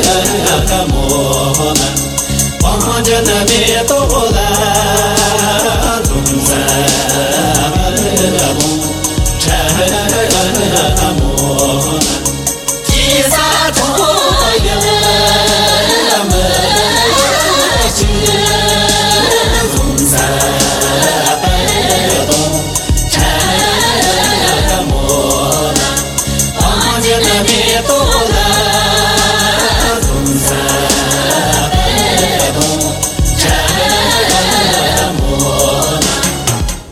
ཁས ཁས ཁས ཁས